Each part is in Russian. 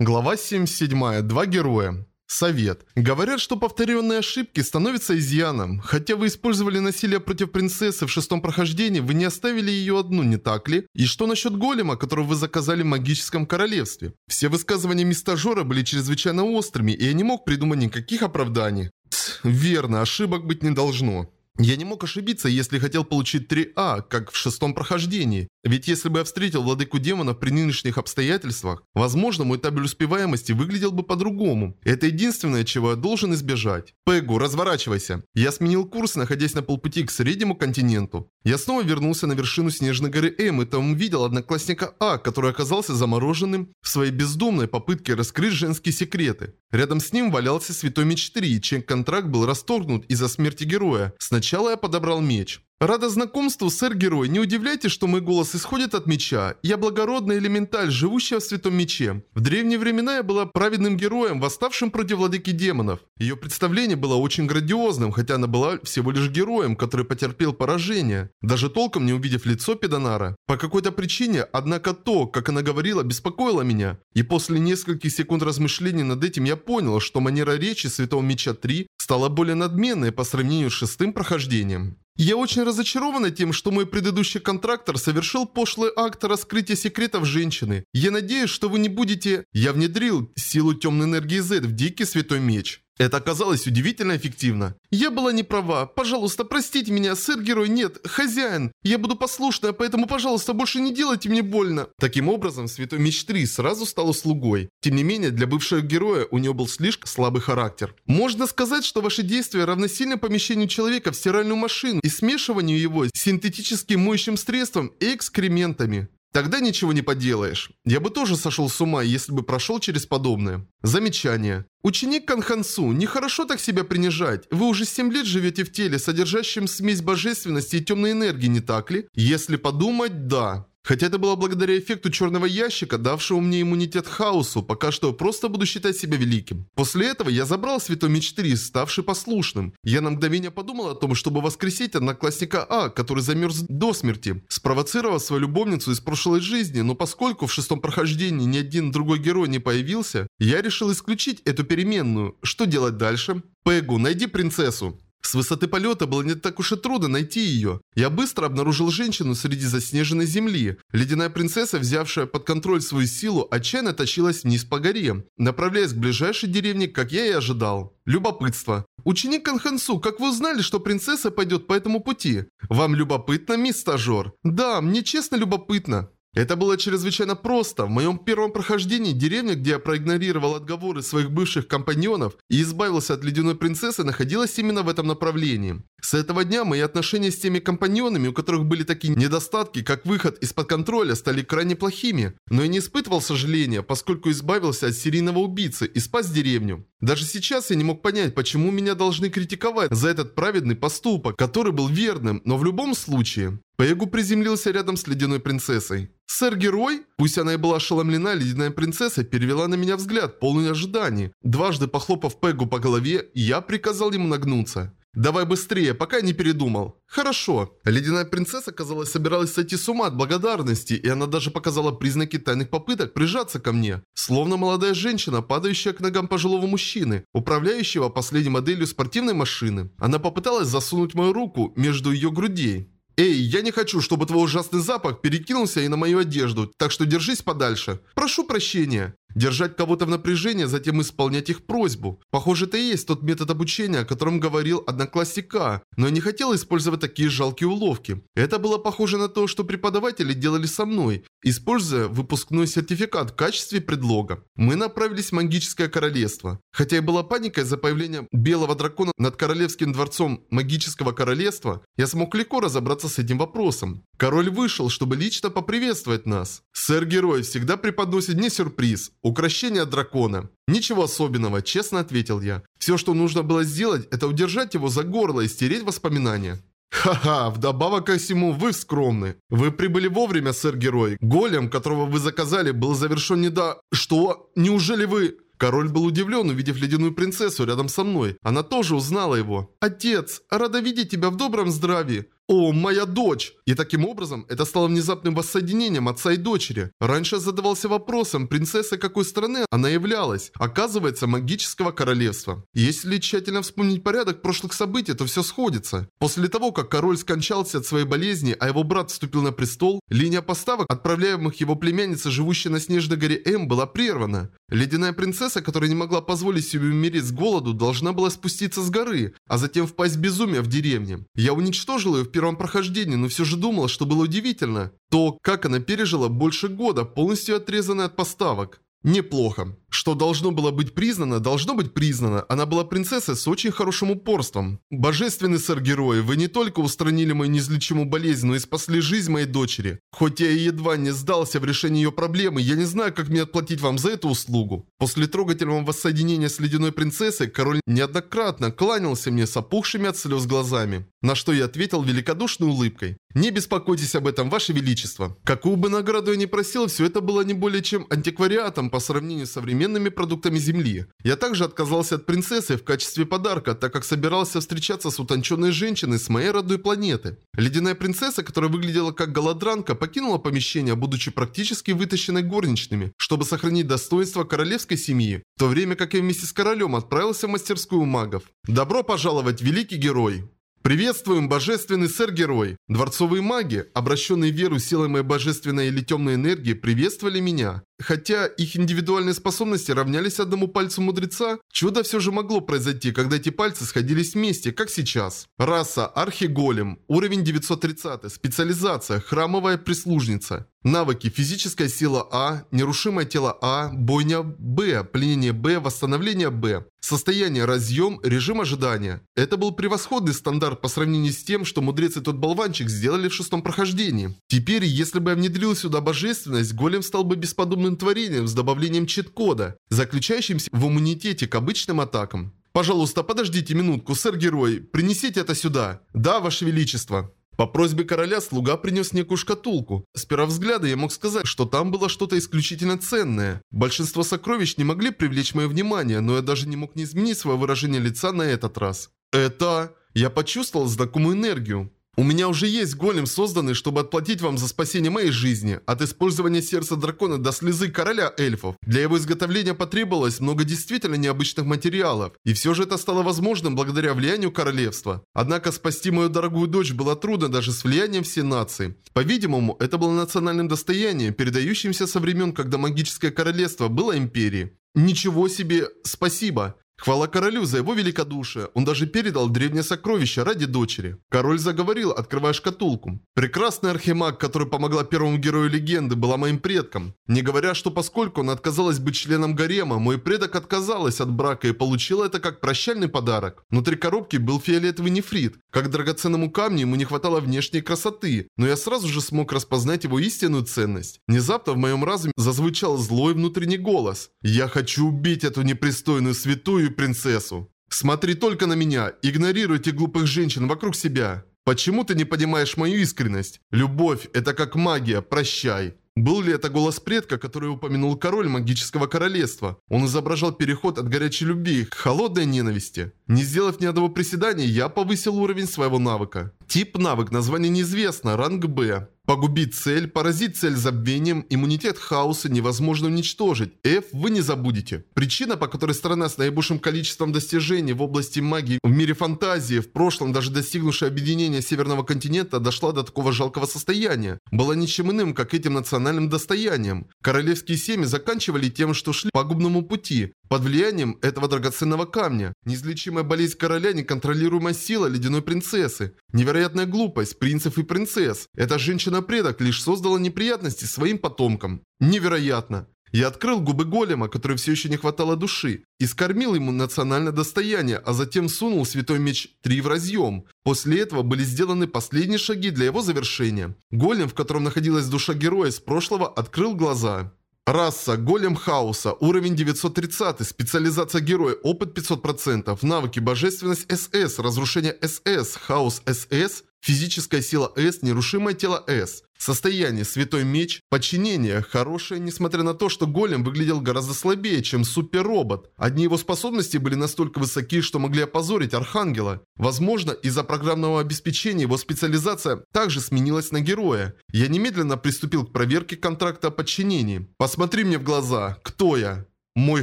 Глава 77. Два героя. Совет. Говорят, что повторенные ошибки становятся изъяном. Хотя вы использовали насилие против принцессы в шестом прохождении, вы не оставили ее одну, не так ли? И что насчет голема, которого вы заказали в магическом королевстве? Все высказывания мистажора были чрезвычайно острыми, и я не мог придумать никаких оправданий. Тс, верно, ошибок быть не должно. Я не мог ошибиться, если хотел получить 3А, как в шестом прохождении. Ведь если бы я встретил владыку демонов при нынешних обстоятельствах, возможно, мой табель успеваемости выглядел бы по-другому. Это единственное, чего я должен избежать. Пегу, разворачивайся. Я сменил курс, находясь на полпути к среднему континенту. Я снова вернулся на вершину Снежной горы М и там увидел одноклассника А, который оказался замороженным в своей бездумной попытке раскрыть женские секреты. Рядом с ним валялся Святой Меч 3, чей контракт был расторгнут из-за смерти героя. Сначала я подобрал меч. Рада знакомству, сэр-герой. Не удивляйтесь, что мой голос исходит от меча. Я благородная элементаль, живущая в Святом Мече. В древние времена я была праведным героем, восставшим против владыки демонов. Ее представление было очень грандиозным, хотя она была всего лишь героем, который потерпел поражение, даже толком не увидев лицо Педонара. По какой-то причине, однако то, как она говорила, беспокоило меня. И после нескольких секунд размышлений над этим я понял, что манера речи Святого Меча 3 стала более надменной по сравнению с шестым прохождением. Я очень разочарована тем, что мой предыдущий контрактор совершил пошлый акт раскрытия секретов женщины. Я надеюсь, что вы не будете... Я внедрил силу темной энергии Z в Дикий Святой Меч. Это оказалось удивительно эффективно. Я была не права. Пожалуйста, простите меня, сэр-герой, нет, хозяин. Я буду послушная, поэтому, пожалуйста, больше не делайте мне больно. Таким образом, Святой Меч 3 сразу стал слугой. Тем не менее, для бывшего героя у него был слишком слабый характер. Можно сказать, что ваши действия равносильны помещению человека в стиральную машину и смешиванию его с синтетическим моющим средством и экскрементами. Тогда ничего не поделаешь. Я бы тоже сошел с ума, если бы прошел через подобное. Замечание. Ученик Канхансу, нехорошо так себя принижать. Вы уже 7 лет живете в теле, содержащем смесь божественности и темной энергии, не так ли? Если подумать, да. Хотя это было благодаря эффекту черного ящика, давшего мне иммунитет хаосу, пока что просто буду считать себя великим. После этого я забрал Святой Меч 3, ставший послушным. Я на мгновение подумал о том, чтобы воскресить одноклассника А, который замерз до смерти, спровоцировав свою любовницу из прошлой жизни, но поскольку в шестом прохождении ни один другой герой не появился, я решил исключить эту переменную. Что делать дальше? Пегу, найди принцессу. С высоты полета было не так уж и трудно найти ее. Я быстро обнаружил женщину среди заснеженной земли. Ледяная принцесса, взявшая под контроль свою силу, отчаянно тащилась вниз по горе, направляясь к ближайшей деревне, как я и ожидал. Любопытство. Ученик Канхансу, как вы узнали, что принцесса пойдет по этому пути? Вам любопытно, мисс стажер? Да, мне честно любопытно. Это было чрезвычайно просто. В моем первом прохождении деревня, где я проигнорировал отговоры своих бывших компаньонов и избавился от ледяной принцессы, находилась именно в этом направлении. С этого дня мои отношения с теми компаньонами, у которых были такие недостатки, как выход из-под контроля, стали крайне плохими. Но я не испытывал сожаления, поскольку избавился от серийного убийцы и спас деревню. Даже сейчас я не мог понять, почему меня должны критиковать за этот праведный поступок, который был верным, но в любом случае... Пегу приземлился рядом с ледяной принцессой. «Сэр-герой?» Пусть она и была ошеломлена, ледяная принцесса перевела на меня взгляд, полный ожиданий. Дважды похлопав Пегу по голове, я приказал ему нагнуться. «Давай быстрее, пока не передумал». «Хорошо». Ледяная принцесса, казалось, собиралась сойти с ума от благодарности, и она даже показала признаки тайных попыток прижаться ко мне. Словно молодая женщина, падающая к ногам пожилого мужчины, управляющего последней моделью спортивной машины. Она попыталась засунуть мою руку между ее грудей. «Эй, я не хочу, чтобы твой ужасный запах перекинулся и на мою одежду, так что держись подальше. Прошу прощения». Держать кого-то в напряжении, затем исполнять их просьбу. Похоже, это и есть тот метод обучения, о котором говорил одноклассник А, но я не хотел использовать такие жалкие уловки. Это было похоже на то, что преподаватели делали со мной, используя выпускной сертификат в качестве предлога. Мы направились в магическое королевство. Хотя и была паника из-за появления белого дракона над королевским дворцом магического королевства, я смог легко разобраться с этим вопросом. Король вышел, чтобы лично поприветствовать нас. Сэр-герой всегда преподносит мне сюрприз. Укращение дракона. Ничего особенного, честно ответил я. Все, что нужно было сделать, это удержать его за горло и стереть воспоминания. Ха-ха, вдобавок ко всему, вы скромны. Вы прибыли вовремя, сэр-герой. Голем, которого вы заказали, был завершен не до... Что? Неужели вы... Король был удивлен, увидев ледяную принцессу рядом со мной. Она тоже узнала его. «Отец, рада видеть тебя в добром здравии. «О, моя дочь!» И таким образом это стало внезапным воссоединением отца и дочери. Раньше я задавался вопросом, принцесса какой страны она являлась. Оказывается, магического королевства. Если тщательно вспомнить порядок прошлых событий, то все сходится. После того, как король скончался от своей болезни, а его брат вступил на престол, линия поставок, отправляемых его племяннице, живущей на Снежной горе М, была прервана. Ледяная принцесса, которая не могла позволить себе умереть с голоду, должна была спуститься с горы, а затем впасть в безумие в деревне. Я уничтожил ее в первом прохождении, но все же думал, что было удивительно. То, как она пережила больше года, полностью отрезанная от поставок. Неплохо. Что должно было быть признано, должно быть признано. Она была принцессой с очень хорошим упорством. Божественный сэр-герой, вы не только устранили мою неизлечимую болезнь, но и спасли жизнь моей дочери. Хоть я и едва не сдался в решении ее проблемы, я не знаю, как мне отплатить вам за эту услугу. После трогательного воссоединения с ледяной принцессой, король неоднократно кланялся мне с опухшими от слез глазами. На что я ответил великодушной улыбкой. «Не беспокойтесь об этом, Ваше Величество. Какую бы награду я ни просил, все это было не более чем антиквариатом по сравнению с современными продуктами Земли. Я также отказался от принцессы в качестве подарка, так как собирался встречаться с утонченной женщиной с моей родной планеты. Ледяная принцесса, которая выглядела как голодранка, покинула помещение, будучи практически вытащенной горничными, чтобы сохранить достоинство королевской семьи, в то время как я вместе с королем отправился в мастерскую магов. Добро пожаловать, великий герой! Приветствуем, божественный сэр-герой! Дворцовые маги, обращенные в веру силой моей божественной или темной энергии, приветствовали меня. Хотя их индивидуальные способности равнялись одному пальцу мудреца, чудо все же могло произойти, когда эти пальцы сходились вместе, как сейчас. Раса Архиголем, уровень 930, специализация Храмовая прислужница. Навыки физическая сила А, нерушимое тело А, бойня Б, пленение Б, восстановление Б. Состояние разъем, режим ожидания. Это был превосходный стандарт по сравнению с тем, что мудрец и тот болванчик сделали в шестом прохождении. Теперь, если бы я внедрил сюда божественность, голем стал бы бесподобным творением с добавлением чит-кода, заключающимся в иммунитете к обычным атакам. Пожалуйста, подождите минутку, сэр-герой, принесите это сюда. Да, ваше величество. По просьбе короля слуга принес некую шкатулку. С первого взгляда я мог сказать, что там было что-то исключительно ценное. Большинство сокровищ не могли привлечь мое внимание, но я даже не мог не изменить свое выражение лица на этот раз. Это... Я почувствовал знакомую энергию. У меня уже есть голем, созданный, чтобы отплатить вам за спасение моей жизни. От использования сердца дракона до слезы короля эльфов. Для его изготовления потребовалось много действительно необычных материалов. И все же это стало возможным благодаря влиянию королевства. Однако спасти мою дорогую дочь было трудно даже с влиянием всей нации. По-видимому, это было национальным достоянием, передающимся со времен, когда магическое королевство было империей. Ничего себе, спасибо. Хвала королю за его великодушие. Он даже передал древнее сокровище ради дочери. Король заговорил, открывая шкатулку. Прекрасный архимаг, который помогла первому герою легенды, была моим предком. Не говоря, что поскольку она отказалась быть членом гарема, мой предок отказалась от брака и получила это как прощальный подарок. Внутри коробки был фиолетовый нефрит. Как драгоценному камню ему не хватало внешней красоты, но я сразу же смог распознать его истинную ценность. Внезапно в моем разуме зазвучал злой внутренний голос. «Я хочу убить эту непристойную святую свою принцессу. Смотри только на меня, игнорируйте глупых женщин вокруг себя. Почему ты не понимаешь мою искренность? Любовь – это как магия, прощай. Был ли это голос предка, который упомянул король магического королевства? Он изображал переход от горячей любви к холодной ненависти. Не сделав ни одного приседания, я повысил уровень своего навыка. Тип навык, название неизвестно, ранг Б. Погубить цель, поразить цель забвением, иммунитет хаоса невозможно уничтожить. F вы не забудете. Причина, по которой страна с наибольшим количеством достижений в области магии в мире фантазии, в прошлом даже достигнувшая объединения Северного континента, дошла до такого жалкого состояния, была ничем иным, как этим национальным достоянием. Королевские семьи заканчивали тем, что шли по пагубному пути, под влиянием этого драгоценного камня. Неизлечимая болезнь короля, неконтролируемая сила ледяной принцессы. Невероятная глупость принцев и принцесс. Эта женщина-предок лишь создала неприятности своим потомкам. Невероятно. Я открыл губы голема, которой все еще не хватало души, и скормил ему национальное достояние, а затем сунул святой меч 3 в разъем. После этого были сделаны последние шаги для его завершения. Голем, в котором находилась душа героя с прошлого, открыл глаза. Раса, голем хаоса, уровень 930, специализация героя, опыт 500%, навыки, божественность СС, разрушение СС, хаос СС, физическая сила С, нерушимое тело С. Состояние Святой Меч, подчинение хорошее, несмотря на то, что голем выглядел гораздо слабее, чем суперробот. Одни его способности были настолько высоки, что могли опозорить Архангела. Возможно, из-за программного обеспечения его специализация также сменилась на героя. Я немедленно приступил к проверке контракта о подчинении. Посмотри мне в глаза. Кто я? Мой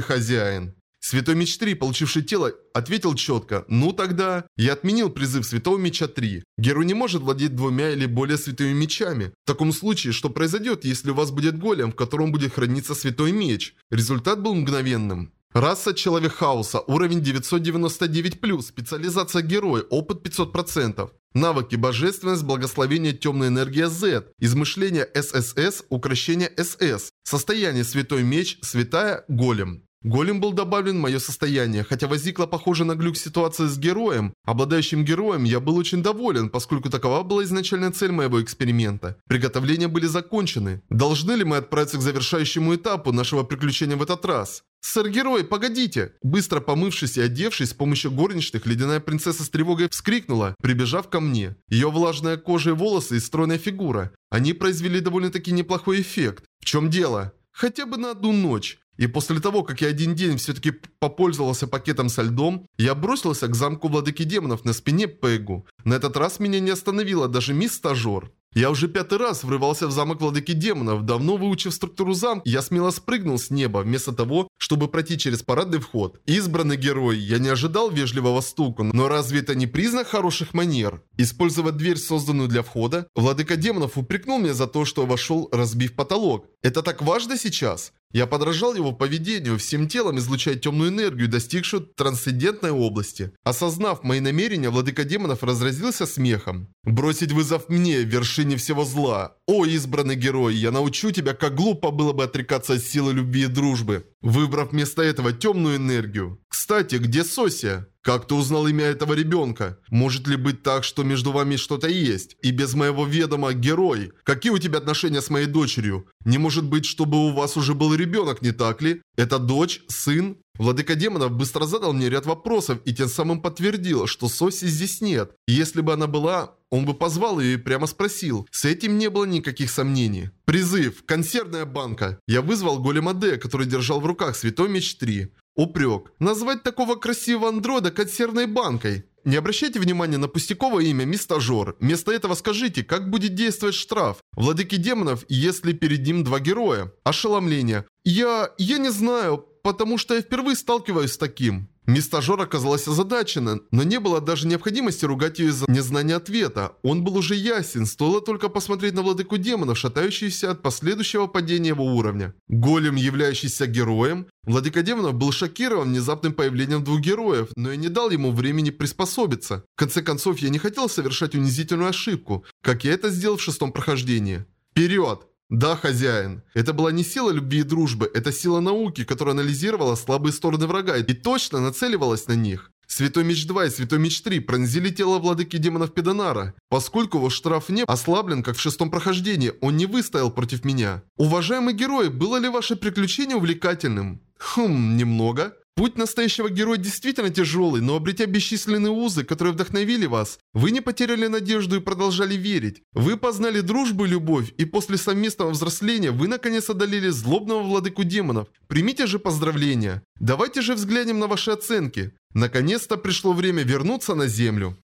хозяин. Святой Меч 3, получивший тело, ответил четко. Ну тогда... Я отменил призыв Святого Меча 3. Герой не может владеть двумя или более святыми мечами. В таком случае, что произойдет, если у вас будет голем, в котором будет храниться Святой Меч? Результат был мгновенным. Раса Человек Хаоса, уровень 999+, специализация Герой, опыт 500%. Навыки Божественность, Благословение, Темная Энергия Z, Измышление ССС, Укращение СС, Состояние Святой Меч, Святая, Голем. Голем был добавлен в мое состояние, хотя возникла похожая на глюк ситуация с героем. Обладающим героем я был очень доволен, поскольку такова была изначальная цель моего эксперимента. Приготовления были закончены. Должны ли мы отправиться к завершающему этапу нашего приключения в этот раз? «Сэр-герой, погодите!» Быстро помывшись и одевшись с помощью горничных, ледяная принцесса с тревогой вскрикнула, прибежав ко мне. Ее влажная кожа и волосы и стройная фигура. Они произвели довольно-таки неплохой эффект. В чем дело? Хотя бы на одну ночь. И после того, как я один день все-таки попользовался пакетом со льдом, я бросился к замку владыки демонов на спине Пегу. На этот раз меня не остановила даже мисс-стажер. Я уже пятый раз врывался в замок владыки демонов. Давно выучив структуру замка, я смело спрыгнул с неба, вместо того, чтобы пройти через парадный вход. Избранный герой, я не ожидал вежливого стука, но разве это не признак хороших манер? Использовать дверь, созданную для входа, владыка демонов упрекнул меня за то, что вошел, разбив потолок. Это так важно сейчас? Я подражал его поведению, всем телом излучая темную энергию, достигшую трансцендентной области. Осознав мои намерения, владыка демонов разразился смехом. «Бросить вызов мне, вершине всего зла! О, избранный герой, я научу тебя, как глупо было бы отрекаться от силы любви и дружбы, выбрав вместо этого темную энергию. Кстати, где Сосия?» Как ты узнал имя этого ребенка? Может ли быть так, что между вами что-то есть? И без моего ведома герой? Какие у тебя отношения с моей дочерью? Не может быть, чтобы у вас уже был ребенок, не так ли? Это дочь? Сын? Владыка демонов быстро задал мне ряд вопросов и тем самым подтвердил, что Соси здесь нет. И если бы она была, он бы позвал ее и прямо спросил. С этим не было никаких сомнений. Призыв. Консервная банка. Я вызвал голема Д, который держал в руках Святой Меч 3. Упрек. Назвать такого красивого андроида консервной банкой. Не обращайте внимания на пустяковое имя мистажер. Вместо этого скажите, как будет действовать штраф. Владыки демонов, если перед ним два героя. Ошеломление. Я... я не знаю, потому что я впервые сталкиваюсь с таким. Мистажер оказалась озадачена, но не было даже необходимости ругать ее из-за незнания ответа. Он был уже ясен, стоило только посмотреть на владыку демонов, шатающуюся от последующего падения его уровня. Голем, являющийся героем, владыка демонов был шокирован внезапным появлением двух героев, но я не дал ему времени приспособиться. В конце концов, я не хотел совершать унизительную ошибку, как я это сделал в шестом прохождении. Вперед! Да, хозяин. Это была не сила любви и дружбы, это сила науки, которая анализировала слабые стороны врага и точно нацеливалась на них. Святой Меч 2 и Святой Меч 3 пронзили тело владыки демонов Педонара. Поскольку его штраф не ослаблен, как в шестом прохождении, он не выстоял против меня. Уважаемый герой, было ли ваше приключение увлекательным? Хм, немного. Путь настоящего героя действительно тяжелый, но обретя бесчисленные узы, которые вдохновили вас, вы не потеряли надежду и продолжали верить. Вы познали дружбу и любовь, и после совместного взросления вы наконец одолели злобного владыку демонов. Примите же поздравления. Давайте же взглянем на ваши оценки. Наконец-то пришло время вернуться на Землю.